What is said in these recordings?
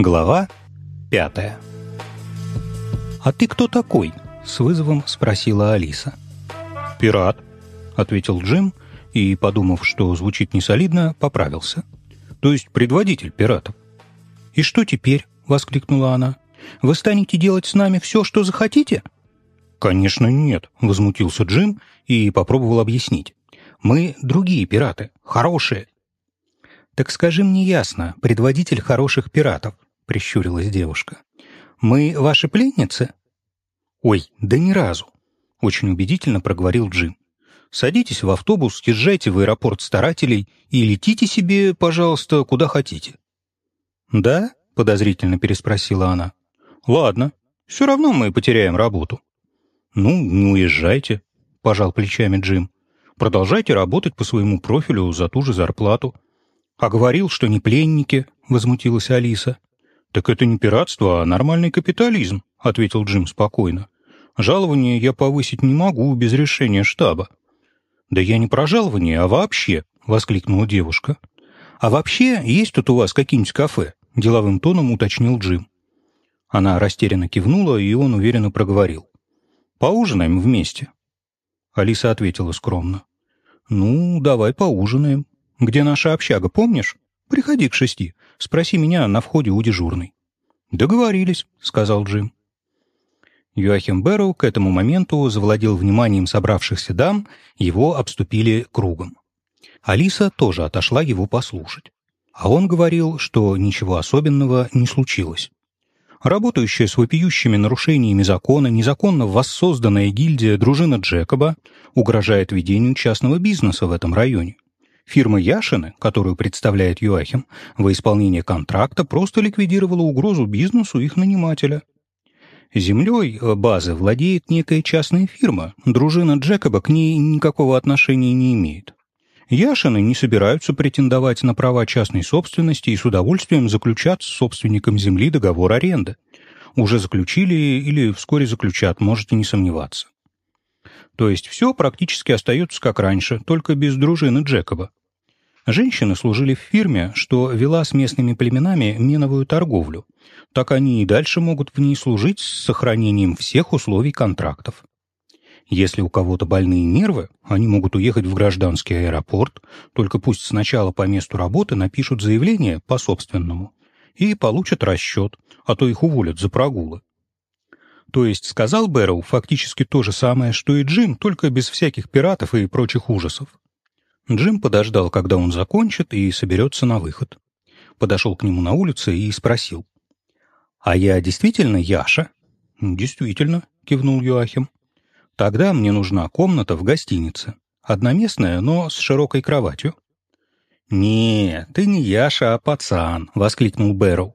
Глава пятая «А ты кто такой?» — с вызовом спросила Алиса. «Пират», — ответил Джим и, подумав, что звучит несолидно, поправился. «То есть предводитель пиратов». «И что теперь?» — воскликнула она. «Вы станете делать с нами все, что захотите?» «Конечно нет», — возмутился Джим и попробовал объяснить. «Мы другие пираты, хорошие». «Так скажи мне ясно, предводитель хороших пиратов», — прищурилась девушка. «Мы ваши пленницы?» «Ой, да ни разу», — очень убедительно проговорил Джим. «Садитесь в автобус, езжайте в аэропорт старателей и летите себе, пожалуйста, куда хотите». «Да?» — подозрительно переспросила она. «Ладно, все равно мы потеряем работу». «Ну, не уезжайте», — пожал плечами Джим. «Продолжайте работать по своему профилю за ту же зарплату». «А говорил, что не пленники», — возмутилась Алиса. «Так это не пиратство, а нормальный капитализм», — ответил Джим спокойно. «Жалование я повысить не могу без решения штаба». «Да я не про жалование, а вообще», — воскликнула девушка. «А вообще есть тут у вас какие-нибудь кафе?» — деловым тоном уточнил Джим. Она растерянно кивнула, и он уверенно проговорил. Поужинаем вместе?» Алиса ответила скромно. «Ну, давай поужинаем. Где наша общага, помнишь? Приходи к шести. Спроси меня на входе у дежурной». «Договорились», — сказал Джим. Юахим Бэрроу к этому моменту завладел вниманием собравшихся дам, его обступили кругом. Алиса тоже отошла его послушать. А он говорил, что ничего особенного не случилось работающая с вопиющими нарушениями закона, незаконно воссозданная гильдия дружина Джекоба угрожает ведению частного бизнеса в этом районе. Фирма Яшины, которую представляет Юахим, во исполнение контракта просто ликвидировала угрозу бизнесу их нанимателя. Землей э, базы владеет некая частная фирма, дружина Джекоба к ней никакого отношения не имеет. Яшины не собираются претендовать на права частной собственности и с удовольствием заключат с собственником земли договор аренды. Уже заключили или вскоре заключат, можете не сомневаться. То есть все практически остается как раньше, только без дружины Джекоба. Женщины служили в фирме, что вела с местными племенами меновую торговлю. Так они и дальше могут в ней служить с сохранением всех условий контрактов. Если у кого-то больные нервы, они могут уехать в гражданский аэропорт, только пусть сначала по месту работы напишут заявление по собственному и получат расчет, а то их уволят за прогулы. То есть сказал Бэрроу фактически то же самое, что и Джим, только без всяких пиратов и прочих ужасов. Джим подождал, когда он закончит и соберется на выход. Подошел к нему на улице и спросил. «А я действительно Яша?» «Действительно», — кивнул Юахим. Тогда мне нужна комната в гостинице. Одноместная, но с широкой кроватью. «Не, ты не Яша, а пацан», — воскликнул Бэрроу.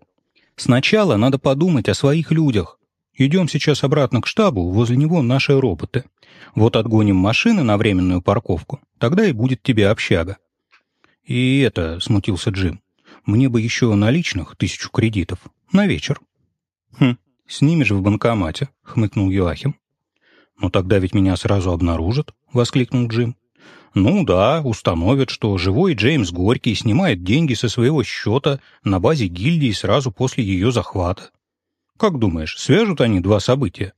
«Сначала надо подумать о своих людях. Идем сейчас обратно к штабу, возле него наши роботы. Вот отгоним машины на временную парковку, тогда и будет тебе общага». «И это», — смутился Джим, — «мне бы еще наличных тысячу кредитов. На вечер». «Хм, снимешь в банкомате», — хмыкнул Юахим. «Но тогда ведь меня сразу обнаружат», — воскликнул Джим. «Ну да, установят, что живой Джеймс Горький снимает деньги со своего счета на базе гильдии сразу после ее захвата. Как думаешь, свяжут они два события?»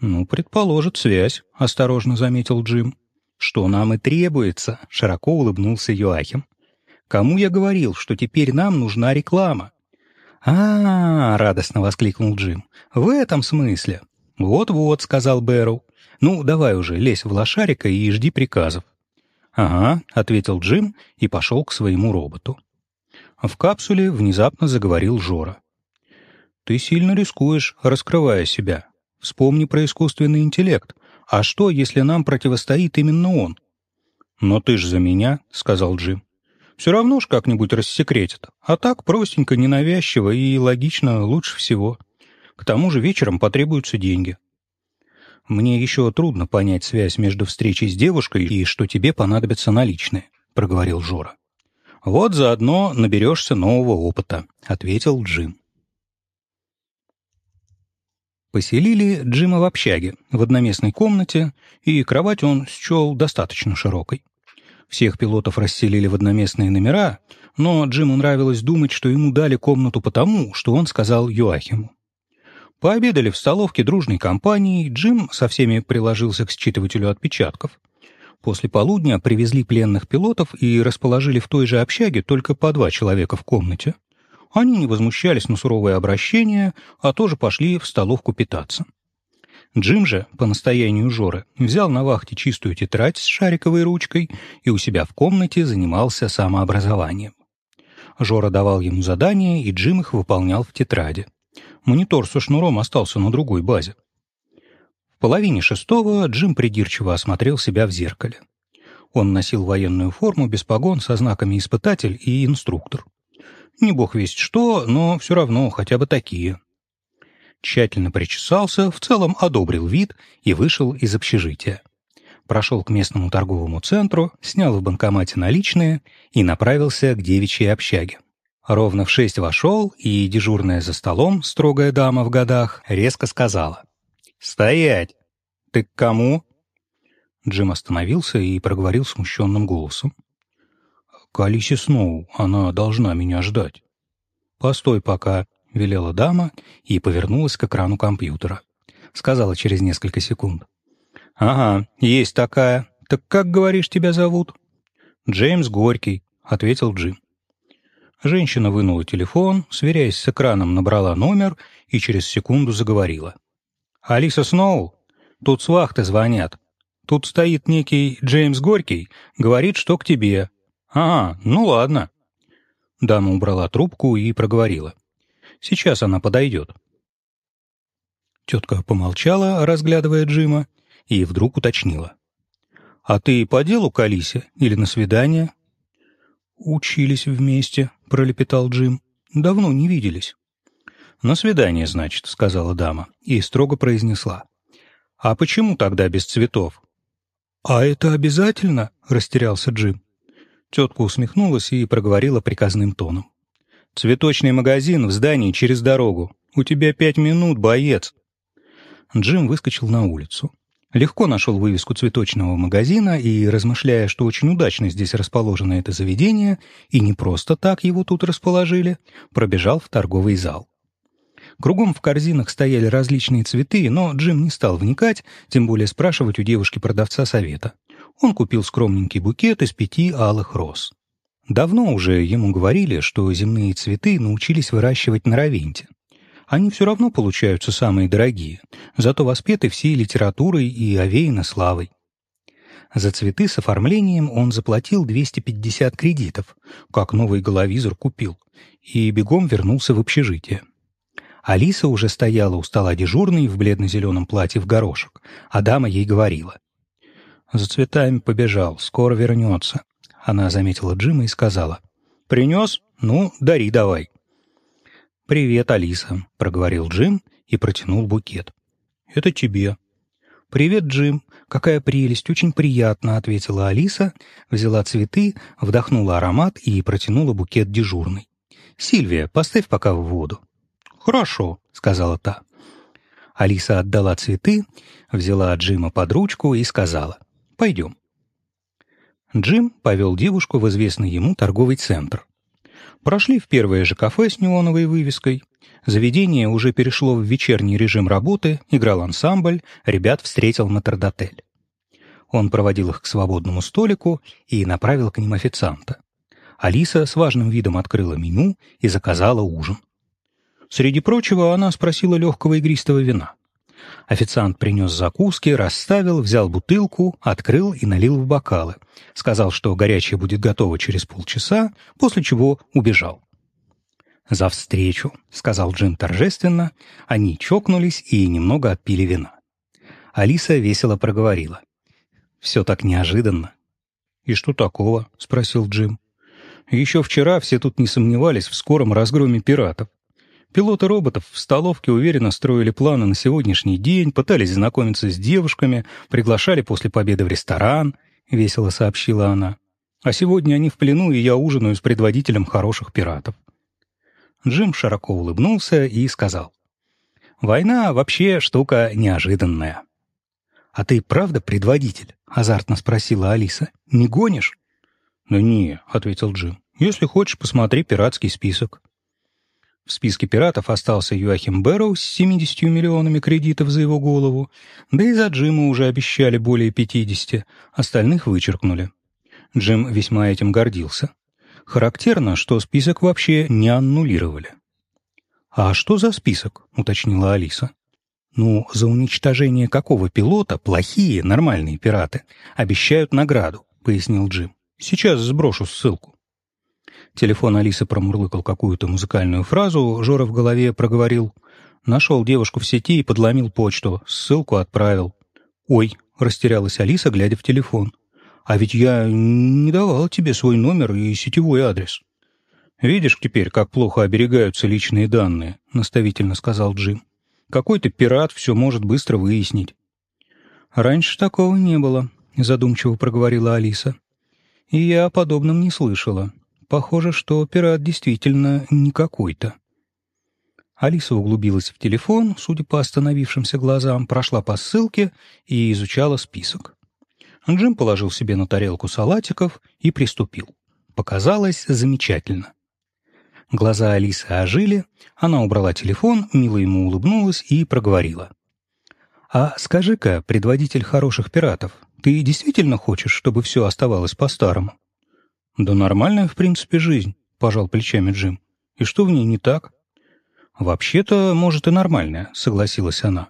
«Ну, предположит связь», — осторожно заметил Джим. «Что нам и требуется», — широко улыбнулся Юахим. «Кому я говорил, что теперь нам нужна реклама?» «А-а-а!» — радостно воскликнул Джим. «В этом смысле. «Вот-вот», — сказал Бэрроу. «Ну, давай уже, лезь в лошарика и жди приказов». «Ага», — ответил Джим и пошел к своему роботу. В капсуле внезапно заговорил Жора. «Ты сильно рискуешь, раскрывая себя. Вспомни про искусственный интеллект. А что, если нам противостоит именно он?» «Но ты ж за меня», — сказал Джим. «Все равно ж как-нибудь рассекретят. А так простенько, ненавязчиво и логично лучше всего». К тому же вечером потребуются деньги. Мне еще трудно понять связь между встречей с девушкой и что тебе понадобятся наличные, проговорил Жора. Вот заодно наберешься нового опыта, ответил Джим. Поселили Джима в общаге, в одноместной комнате, и кровать он счел достаточно широкой. Всех пилотов расселили в одноместные номера, но Джиму нравилось думать, что ему дали комнату потому, что он сказал Юахиму. Пообедали в столовке дружной компании, Джим со всеми приложился к считывателю отпечатков. После полудня привезли пленных пилотов и расположили в той же общаге только по два человека в комнате. Они не возмущались на суровое обращение, а тоже пошли в столовку питаться. Джим же, по настоянию Жоры, взял на вахте чистую тетрадь с шариковой ручкой и у себя в комнате занимался самообразованием. Жора давал ему задания, и Джим их выполнял в тетради. Монитор со шнуром остался на другой базе. В половине шестого Джим придирчиво осмотрел себя в зеркале. Он носил военную форму без погон со знаками «испытатель» и «инструктор». Не бог весть что, но все равно хотя бы такие тщательно причесался, в целом одобрил вид и вышел из общежития. Прошел к местному торговому центру, снял в банкомате наличные и направился к девичьей общаге. Ровно в шесть вошел, и дежурная за столом, строгая дама в годах, резко сказала. «Стоять! Ты к кому?» Джим остановился и проговорил смущенным голосом. «К Алисе Сноу, она должна меня ждать». «Постой пока», — велела дама и повернулась к экрану компьютера. Сказала через несколько секунд. «Ага, есть такая. Так как, говоришь, тебя зовут?» «Джеймс Горький», — ответил Джим. Женщина вынула телефон, сверяясь с экраном, набрала номер и через секунду заговорила. «Алиса Сноу, тут с вахты звонят. Тут стоит некий Джеймс Горький, говорит, что к тебе. Ага, ну ладно». Дама убрала трубку и проговорила. Сейчас она подойдет». Тетка помолчала, разглядывая Джима, и вдруг уточнила. «А ты по делу к Алисе или на свидание?» «Учились вместе», — пролепетал Джим. «Давно не виделись». «На свидание, значит», — сказала дама, и строго произнесла. «А почему тогда без цветов?» «А это обязательно?» — растерялся Джим. Тетка усмехнулась и проговорила приказным тоном. Цветочный магазин в здании через дорогу. У тебя пять минут, боец. Джим выскочил на улицу. Легко нашел вывеску цветочного магазина и, размышляя, что очень удачно здесь расположено это заведение, и не просто так его тут расположили, пробежал в торговый зал. Кругом в корзинах стояли различные цветы, но Джим не стал вникать, тем более спрашивать у девушки-продавца совета. Он купил скромненький букет из пяти алых роз. Давно уже ему говорили, что земные цветы научились выращивать на равенте. Они все равно получаются самые дорогие, зато воспеты всей литературой и овеяны славой. За цветы с оформлением он заплатил 250 кредитов, как новый головизор купил, и бегом вернулся в общежитие. Алиса уже стояла у стола дежурной в бледно-зеленом платье в горошек, а дама ей говорила. «За цветами побежал, скоро вернется. Она заметила Джима и сказала. «Принес? Ну, дари давай». «Привет, Алиса», — проговорил Джим и протянул букет. «Это тебе». «Привет, Джим. Какая прелесть, очень приятно», — ответила Алиса, взяла цветы, вдохнула аромат и протянула букет дежурной. «Сильвия, поставь пока в воду». «Хорошо», — сказала та. Алиса отдала цветы, взяла Джима под ручку и сказала. «Пойдем». Джим повел девушку в известный ему торговый центр. Прошли в первое же кафе с неоновой вывеской. Заведение уже перешло в вечерний режим работы, играл ансамбль, ребят встретил метрдотель. Он проводил их к свободному столику и направил к ним официанта. Алиса с важным видом открыла меню и заказала ужин. Среди прочего она спросила легкого игристого вина. Официант принес закуски, расставил, взял бутылку, открыл и налил в бокалы. Сказал, что горячее будет готово через полчаса, после чего убежал. «За встречу», — сказал Джим торжественно. Они чокнулись и немного отпили вина. Алиса весело проговорила. «Все так неожиданно». «И что такого?» — спросил Джим. «Еще вчера все тут не сомневались в скором разгроме пиратов. Пилоты роботов в столовке уверенно строили планы на сегодняшний день, пытались знакомиться с девушками, приглашали после победы в ресторан, — весело сообщила она. А сегодня они в плену, и я ужинаю с предводителем хороших пиратов. Джим широко улыбнулся и сказал. «Война вообще штука неожиданная». «А ты правда предводитель?» — азартно спросила Алиса. «Не гонишь?» «Да не», — ответил Джим. «Если хочешь, посмотри пиратский список». В списке пиратов остался Юахим Бэрроу с 70 миллионами кредитов за его голову, да и за Джима уже обещали более 50, остальных вычеркнули. Джим весьма этим гордился. Характерно, что список вообще не аннулировали. «А что за список?» — уточнила Алиса. «Ну, за уничтожение какого пилота плохие, нормальные пираты обещают награду», — пояснил Джим. «Сейчас сброшу ссылку». Телефон Алисы промурлыкал какую-то музыкальную фразу, Жора в голове проговорил. Нашел девушку в сети и подломил почту, ссылку отправил. «Ой», — растерялась Алиса, глядя в телефон. «А ведь я не давал тебе свой номер и сетевой адрес». «Видишь теперь, как плохо оберегаются личные данные», — наставительно сказал Джим. «Какой-то пират все может быстро выяснить». «Раньше такого не было», — задумчиво проговорила Алиса. «И я о подобном не слышала. Похоже, что пират действительно не какой-то. Алиса углубилась в телефон, судя по остановившимся глазам, прошла по ссылке и изучала список. Джим положил себе на тарелку салатиков и приступил. Показалось замечательно. Глаза Алисы ожили, она убрала телефон, мило ему улыбнулась и проговорила. «А скажи-ка, предводитель хороших пиратов, ты действительно хочешь, чтобы все оставалось по-старому?» «Да нормальная, в принципе, жизнь», — пожал плечами Джим. «И что в ней не так?» «Вообще-то, может, и нормальная», — согласилась она.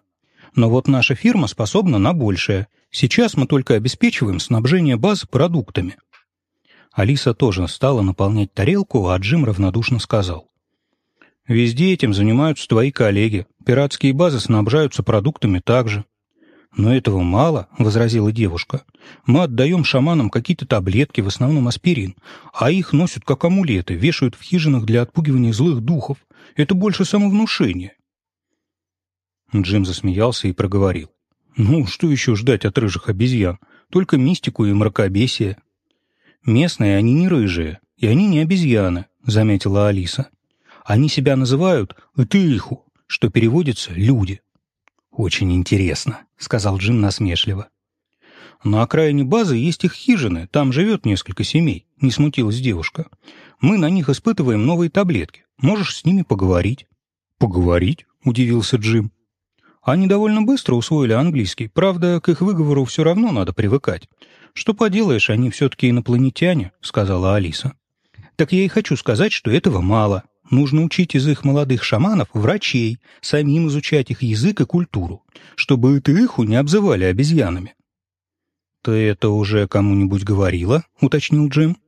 «Но вот наша фирма способна на большее. Сейчас мы только обеспечиваем снабжение баз продуктами». Алиса тоже стала наполнять тарелку, а Джим равнодушно сказал. «Везде этим занимаются твои коллеги. Пиратские базы снабжаются продуктами также. «Но этого мало», — возразила девушка. «Мы отдаем шаманам какие-то таблетки, в основном аспирин, а их носят как амулеты, вешают в хижинах для отпугивания злых духов. Это больше самовнушение». Джим засмеялся и проговорил. «Ну, что еще ждать от рыжих обезьян? Только мистику и мракобесие». «Местные они не рыжие, и они не обезьяны», — заметила Алиса. «Они себя называют «этыиху», что переводится «люди». «Очень интересно», — сказал Джим насмешливо. «На окраине базы есть их хижины, там живет несколько семей», — не смутилась девушка. «Мы на них испытываем новые таблетки. Можешь с ними поговорить». «Поговорить?» — удивился Джим. «Они довольно быстро усвоили английский, правда, к их выговору все равно надо привыкать. Что поделаешь, они все-таки инопланетяне», — сказала Алиса. «Так я и хочу сказать, что этого мало. Нужно учить из их молодых шаманов врачей, самим изучать их язык и культуру, чтобы это иху не обзывали обезьянами. «Ты это уже кому-нибудь говорила?» — уточнил Джим.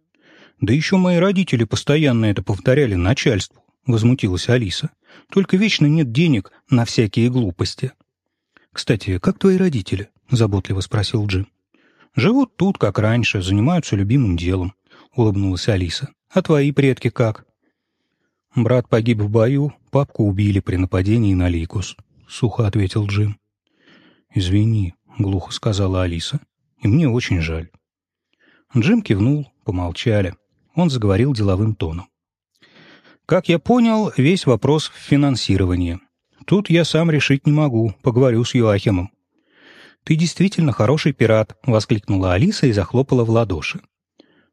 «Да еще мои родители постоянно это повторяли начальству», — возмутилась Алиса. «Только вечно нет денег на всякие глупости». «Кстати, как твои родители?» — заботливо спросил Джим. «Живут тут, как раньше, занимаются любимым делом», — улыбнулась Алиса. «А твои предки как?» «Брат погиб в бою, папку убили при нападении на Ликус», — сухо ответил Джим. «Извини», — глухо сказала Алиса, — «и мне очень жаль». Джим кивнул, помолчали. Он заговорил деловым тоном. «Как я понял, весь вопрос в финансировании. Тут я сам решить не могу, поговорю с Юахимом». «Ты действительно хороший пират», — воскликнула Алиса и захлопала в ладоши.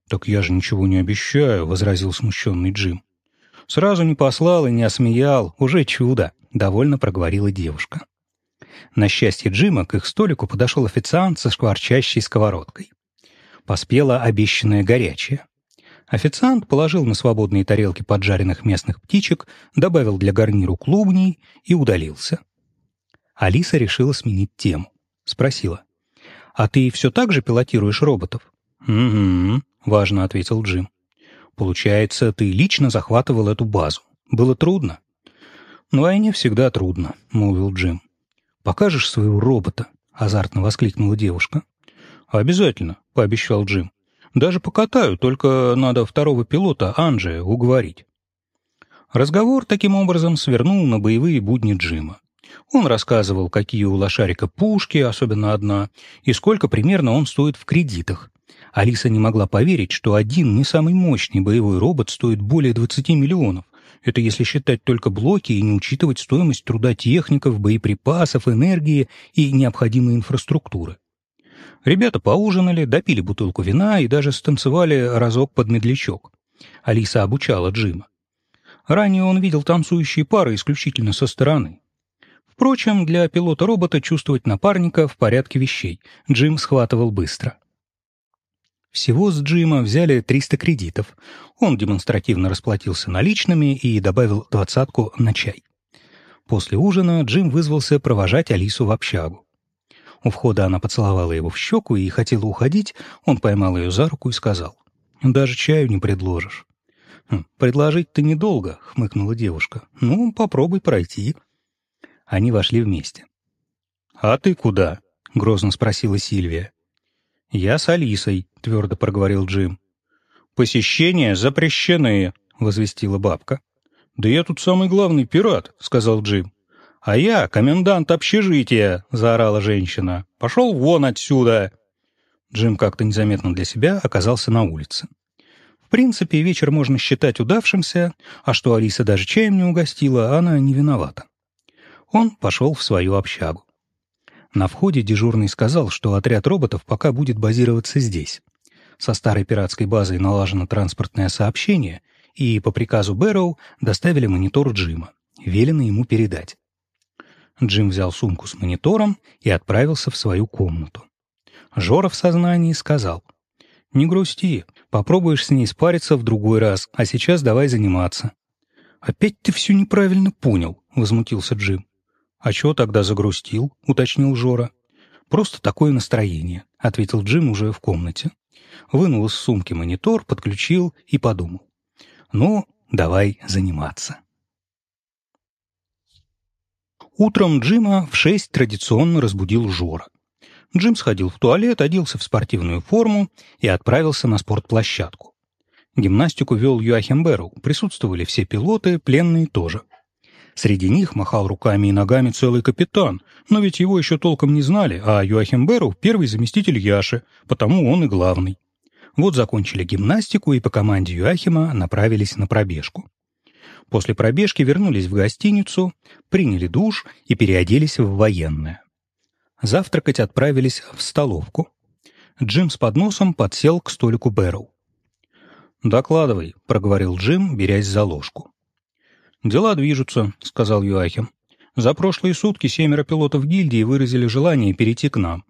«Так я же ничего не обещаю», — возразил смущенный Джим. Сразу не послал и не осмеял, уже чудо, довольно проговорила девушка. На счастье Джима к их столику подошел официант со шкварчащей сковородкой. Поспела обещанное горячее. Официант положил на свободные тарелки поджаренных местных птичек, добавил для гарниру клубней и удалился. Алиса решила сменить тему. Спросила. «А ты все так же пилотируешь роботов?» «Угу», — важно ответил Джим. Получается, ты лично захватывал эту базу. Было трудно? На войне всегда трудно, молвил Джим. Покажешь своего робота? Азартно воскликнула девушка. Обязательно, пообещал Джим. Даже покатаю, только надо второго пилота, Анджия, уговорить. Разговор таким образом свернул на боевые будни Джима. Он рассказывал, какие у лошарика пушки, особенно одна, и сколько примерно он стоит в кредитах, Алиса не могла поверить, что один не самый мощный боевой робот стоит более 20 миллионов. Это если считать только блоки и не учитывать стоимость труда техников, боеприпасов, энергии и необходимой инфраструктуры. Ребята поужинали, допили бутылку вина и даже станцевали разок под медлячок. Алиса обучала Джима. Ранее он видел танцующие пары исключительно со стороны. Впрочем, для пилота-робота чувствовать напарника в порядке вещей Джим схватывал быстро. Всего с Джима взяли 300 кредитов. Он демонстративно расплатился наличными и добавил двадцатку на чай. После ужина Джим вызвался провожать Алису в общагу. У входа она поцеловала его в щеку и хотела уходить, он поймал ее за руку и сказал, «Даже чаю не предложишь». «Хм, «Предложить-то недолго», — хмыкнула девушка. «Ну, попробуй пройти». Они вошли вместе. «А ты куда?» — грозно спросила Сильвия. «Я с Алисой», — твердо проговорил Джим. «Посещения запрещены», — возвестила бабка. «Да я тут самый главный пират», — сказал Джим. «А я комендант общежития», — заорала женщина. «Пошел вон отсюда!» Джим как-то незаметно для себя оказался на улице. В принципе, вечер можно считать удавшимся, а что Алиса даже чаем не угостила, она не виновата. Он пошел в свою общагу. На входе дежурный сказал, что отряд роботов пока будет базироваться здесь. Со старой пиратской базой налажено транспортное сообщение, и по приказу Бэрроу доставили монитор Джима. Велено ему передать. Джим взял сумку с монитором и отправился в свою комнату. Жора в сознании сказал, «Не грусти, попробуешь с ней спариться в другой раз, а сейчас давай заниматься». «Опять ты все неправильно понял», — возмутился Джим. «А чего тогда загрустил?» — уточнил Жора. «Просто такое настроение», — ответил Джим уже в комнате. Вынул из сумки монитор, подключил и подумал. «Ну, давай заниматься». Утром Джима в шесть традиционно разбудил Жора. Джим сходил в туалет, оделся в спортивную форму и отправился на спортплощадку. Гимнастику вел Юахим Берроу, присутствовали все пилоты, пленные тоже. Среди них махал руками и ногами целый капитан, но ведь его еще толком не знали, а Юахим Беру — первый заместитель Яши, потому он и главный. Вот закончили гимнастику и по команде Юахима направились на пробежку. После пробежки вернулись в гостиницу, приняли душ и переоделись в военное. Завтракать отправились в столовку. Джим с подносом подсел к столику Бэрроу. «Докладывай», — проговорил Джим, берясь за ложку. «Дела движутся», — сказал Юахим. «За прошлые сутки семеро пилотов гильдии выразили желание перейти к нам.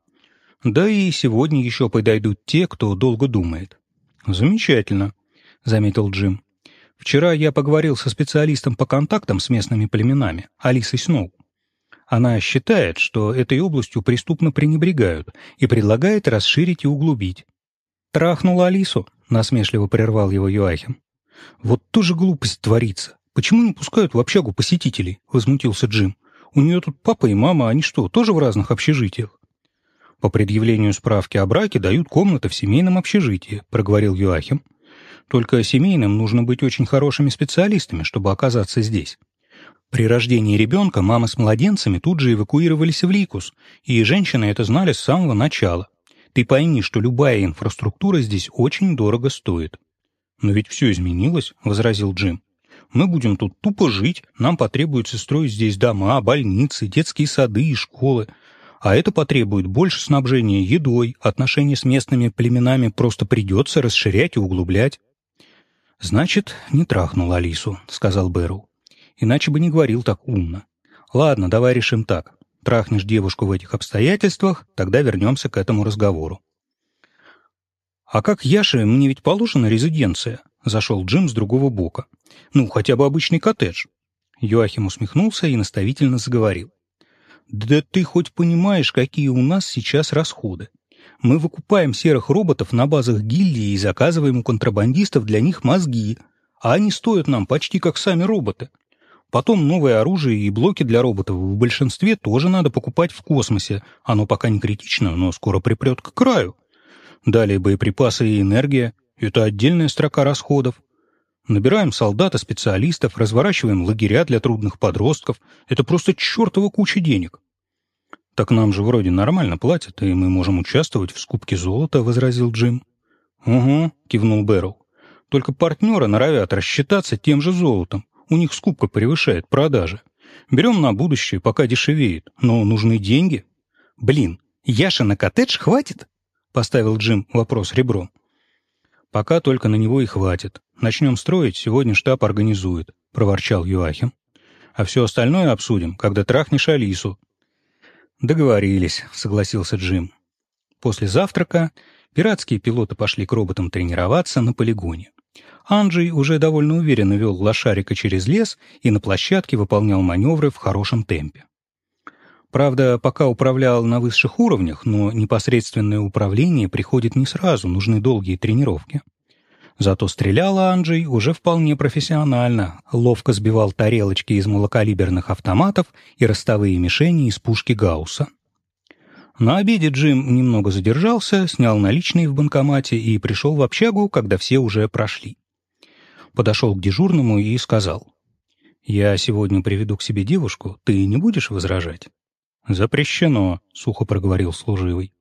Да и сегодня еще подойдут те, кто долго думает». «Замечательно», — заметил Джим. «Вчера я поговорил со специалистом по контактам с местными племенами, Алисой Сноу. Она считает, что этой областью преступно пренебрегают и предлагает расширить и углубить. «Трахнула Алису», — насмешливо прервал его Юахим. «Вот тоже глупость творится. «Почему не пускают в общагу посетителей?» — возмутился Джим. «У нее тут папа и мама, они что, тоже в разных общежитиях?» «По предъявлению справки о браке дают комнаты в семейном общежитии», — проговорил Юахим. «Только семейным нужно быть очень хорошими специалистами, чтобы оказаться здесь». При рождении ребенка мамы с младенцами тут же эвакуировались в Ликус, и женщины это знали с самого начала. Ты пойми, что любая инфраструктура здесь очень дорого стоит. «Но ведь все изменилось», — возразил Джим. Мы будем тут тупо жить, нам потребуется строить здесь дома, больницы, детские сады и школы. А это потребует больше снабжения едой, отношения с местными племенами просто придется расширять и углублять. «Значит, не трахнул Алису», — сказал Бэрроу. «Иначе бы не говорил так умно. Ладно, давай решим так. Трахнешь девушку в этих обстоятельствах, тогда вернемся к этому разговору». «А как Яше, мне ведь положена резиденция?» — зашел Джим с другого бока. Ну, хотя бы обычный коттедж. Йоахим усмехнулся и наставительно заговорил. Да ты хоть понимаешь, какие у нас сейчас расходы? Мы выкупаем серых роботов на базах гильдии и заказываем у контрабандистов для них мозги, а они стоят нам почти как сами роботы. Потом новое оружие и блоки для роботов в большинстве тоже надо покупать в космосе. Оно пока не критично, но скоро припрет к краю. Далее боеприпасы и энергия. Это отдельная строка расходов. Набираем солдат специалистов, разворачиваем лагеря для трудных подростков. Это просто чертова куча денег. «Так нам же вроде нормально платят, и мы можем участвовать в скупке золота», — возразил Джим. «Угу», — кивнул Бэрроу. «Только партнеры норовят рассчитаться тем же золотом. У них скупка превышает продажи. Берем на будущее, пока дешевеет, но нужны деньги. Блин, Яша на коттедж хватит?» поставил Джим вопрос ребром. «Пока только на него и хватит. Начнем строить, сегодня штаб организует», — проворчал Юахим. «А все остальное обсудим, когда трахнешь Алису». «Договорились», — согласился Джим. После завтрака пиратские пилоты пошли к роботам тренироваться на полигоне. Анджей уже довольно уверенно вел лошарика через лес и на площадке выполнял маневры в хорошем темпе. Правда, пока управлял на высших уровнях, но непосредственное управление приходит не сразу, нужны долгие тренировки. Зато стрелял Анджей уже вполне профессионально, ловко сбивал тарелочки из малокалиберных автоматов и ростовые мишени из пушки Гаусса. На обеде Джим немного задержался, снял наличные в банкомате и пришел в общагу, когда все уже прошли. Подошел к дежурному и сказал, «Я сегодня приведу к себе девушку, ты не будешь возражать?» «Запрещено», — сухо проговорил служивый.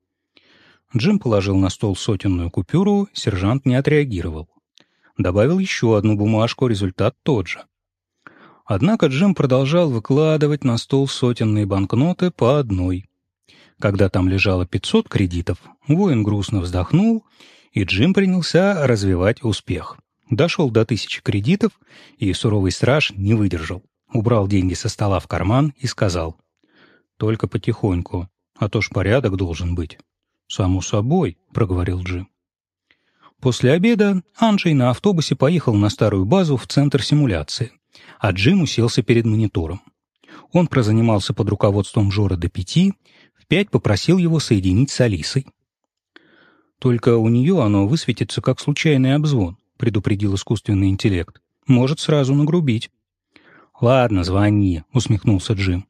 Джим положил на стол сотенную купюру, сержант не отреагировал. Добавил еще одну бумажку, результат тот же. Однако Джим продолжал выкладывать на стол сотенные банкноты по одной. Когда там лежало 500 кредитов, воин грустно вздохнул, и Джим принялся развивать успех. Дошел до тысячи кредитов, и суровый страж не выдержал. Убрал деньги со стола в карман и сказал — только потихоньку, а то ж порядок должен быть. Само собой, проговорил Джим. После обеда Анджей на автобусе поехал на старую базу в центр симуляции, а Джим уселся перед монитором. Он прозанимался под руководством Жора до пяти, в пять попросил его соединить с Алисой. «Только у нее оно высветится как случайный обзвон», — предупредил искусственный интеллект. «Может сразу нагрубить». «Ладно, звони», — усмехнулся Джим.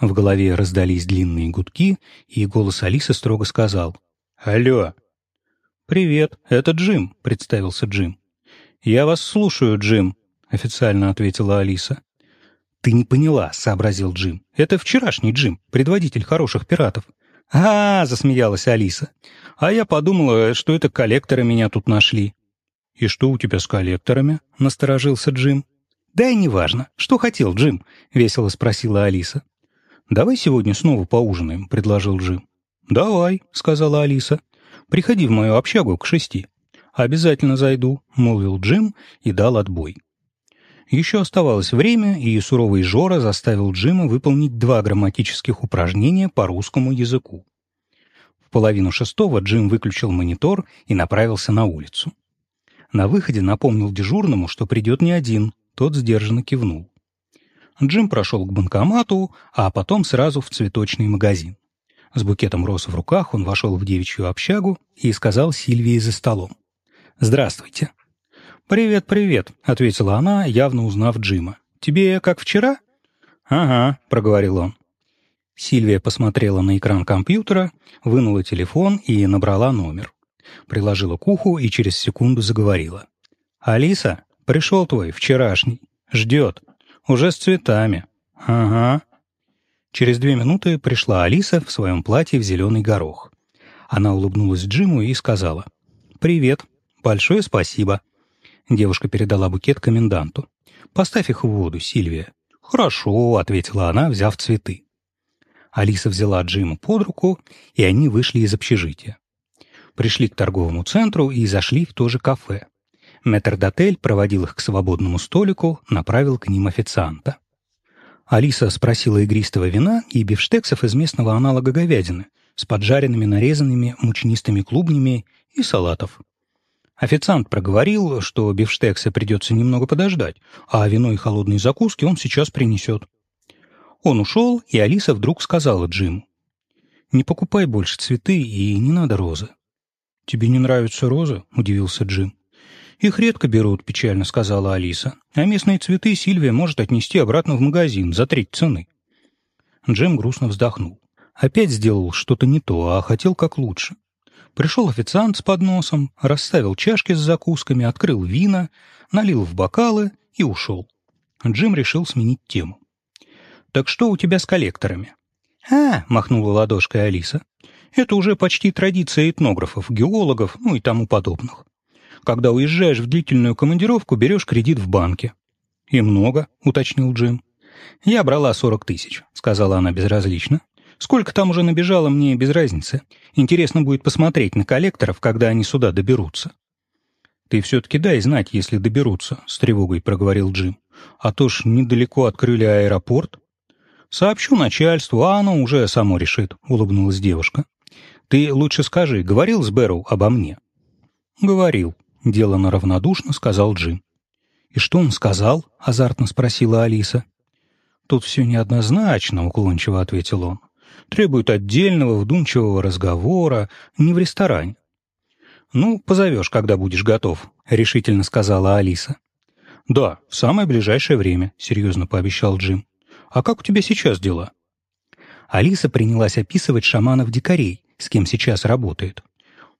В голове раздались длинные гудки, и голос Алисы строго сказал «Алло». «Привет, это Джим», — представился Джим. «Я вас слушаю, Джим», — официально ответила Алиса. «Ты не поняла», — сообразил Джим. «Это вчерашний Джим, предводитель хороших пиратов». «А, -а — засмеялась Алиса. «А я подумала, что это коллекторы меня тут нашли». «И что у тебя с коллекторами?» — насторожился Джим. «Да и неважно. Что хотел Джим?» — весело спросила Алиса. «Давай сегодня снова поужинаем», — предложил Джим. «Давай», — сказала Алиса. «Приходи в мою общагу к шести». «Обязательно зайду», — молвил Джим и дал отбой. Еще оставалось время, и суровый Жора заставил Джима выполнить два грамматических упражнения по русскому языку. В половину шестого Джим выключил монитор и направился на улицу. На выходе напомнил дежурному, что придет не один, тот сдержанно кивнул. Джим прошел к банкомату, а потом сразу в цветочный магазин. С букетом роз в руках он вошел в девичью общагу и сказал Сильвии за столом. «Здравствуйте». «Привет, привет», — ответила она, явно узнав Джима. «Тебе как вчера?» «Ага», — проговорил он. Сильвия посмотрела на экран компьютера, вынула телефон и набрала номер. Приложила к уху и через секунду заговорила. «Алиса, пришел твой, вчерашний. Ждет. Уже с цветами. Ага. Через две минуты пришла Алиса в своем платье в зеленый горох. Она улыбнулась Джиму и сказала «Привет. Большое спасибо». Девушка передала букет коменданту. «Поставь их в воду, Сильвия». «Хорошо», — ответила она, взяв цветы. Алиса взяла Джима под руку, и они вышли из общежития. Пришли к торговому центру и зашли в то же кафе. Метрдотель проводил их к свободному столику, направил к ним официанта. Алиса спросила игристого вина и бифштексов из местного аналога говядины с поджаренными нарезанными мучнистыми клубнями и салатов. Официант проговорил, что бифштексы придется немного подождать, а вино и холодные закуски он сейчас принесет. Он ушел, и Алиса вдруг сказала Джиму. «Не покупай больше цветы и не надо розы». «Тебе не нравятся розы?» — удивился Джим. «Их редко берут», — печально сказала Алиса. «А местные цветы Сильвия может отнести обратно в магазин за треть цены». Джем грустно вздохнул. Опять сделал что-то не то, а хотел как лучше. Пришел официант с подносом, расставил чашки с закусками, открыл вина, налил в бокалы и ушел. Джим решил сменить тему. «Так что у тебя с коллекторами?» «А», — махнула ладошкой Алиса, — «это уже почти традиция этнографов, геологов, ну и тому подобных. Когда уезжаешь в длительную командировку, берешь кредит в банке». «И много», — уточнил Джим. «Я брала сорок тысяч», — сказала она безразлично. Сколько там уже набежало, мне без разницы. Интересно будет посмотреть на коллекторов, когда они сюда доберутся». «Ты все-таки дай знать, если доберутся», — с тревогой проговорил Джим. «А то ж недалеко открыли аэропорт». «Сообщу начальству, а оно уже само решит», — улыбнулась девушка. «Ты лучше скажи, говорил с Бэрроу обо мне?» «Говорил», — делано равнодушно сказал Джим. «И что он сказал?» — азартно спросила Алиса. «Тут все неоднозначно», — уклончиво ответил он. «Требует отдельного, вдумчивого разговора, не в ресторане». «Ну, позовешь, когда будешь готов», — решительно сказала Алиса. «Да, в самое ближайшее время», — серьезно пообещал Джим. «А как у тебя сейчас дела?» Алиса принялась описывать шаманов-дикарей, с кем сейчас работает.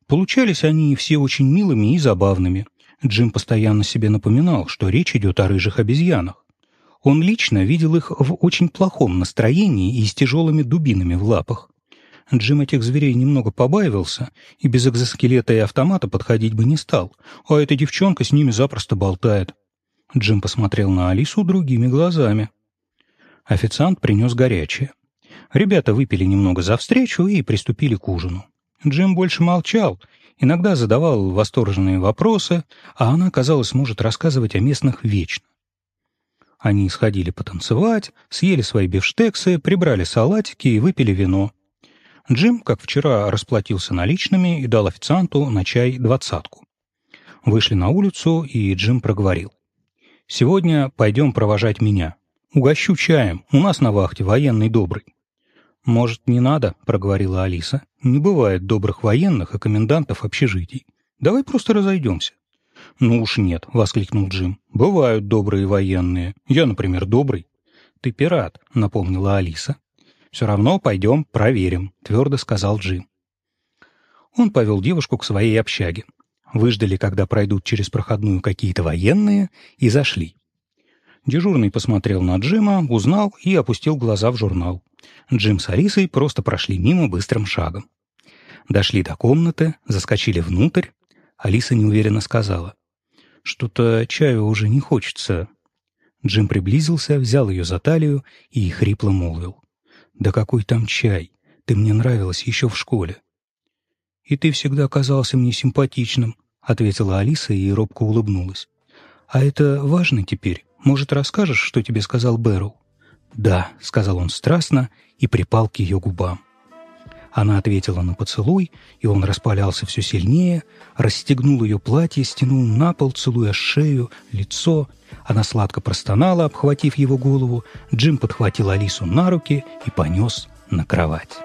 Получались они все очень милыми и забавными. Джим постоянно себе напоминал, что речь идет о рыжих обезьянах. Он лично видел их в очень плохом настроении и с тяжелыми дубинами в лапах. Джим этих зверей немного побаивался и без экзоскелета и автомата подходить бы не стал, а эта девчонка с ними запросто болтает. Джим посмотрел на Алису другими глазами. Официант принес горячее. Ребята выпили немного за встречу и приступили к ужину. Джим больше молчал, иногда задавал восторженные вопросы, а она, казалось, может рассказывать о местных вечно. Они сходили потанцевать, съели свои бифштексы, прибрали салатики и выпили вино. Джим, как вчера, расплатился наличными и дал официанту на чай двадцатку. Вышли на улицу, и Джим проговорил. «Сегодня пойдем провожать меня. Угощу чаем, у нас на вахте военный добрый». «Может, не надо?» — проговорила Алиса. «Не бывает добрых военных и комендантов общежитий. Давай просто разойдемся». «Ну уж нет», — воскликнул Джим. «Бывают добрые военные. Я, например, добрый». «Ты пират», — напомнила Алиса. «Все равно пойдем проверим», — твердо сказал Джим. Он повел девушку к своей общаге. Выждали, когда пройдут через проходную какие-то военные, и зашли. Дежурный посмотрел на Джима, узнал и опустил глаза в журнал. Джим с Алисой просто прошли мимо быстрым шагом. Дошли до комнаты, заскочили внутрь. Алиса неуверенно сказала. «Что-то чаю уже не хочется». Джим приблизился, взял ее за талию и хрипло молвил. «Да какой там чай? Ты мне нравилась еще в школе». «И ты всегда казался мне симпатичным», — ответила Алиса и робко улыбнулась. «А это важно теперь? Может, расскажешь, что тебе сказал Бэрроу?» «Да», — сказал он страстно и припал к ее губам. Она ответила на поцелуй, и он распалялся все сильнее, расстегнул ее платье, стянул на пол, целуя шею, лицо. Она сладко простонала, обхватив его голову. Джим подхватил Алису на руки и понес на кровать.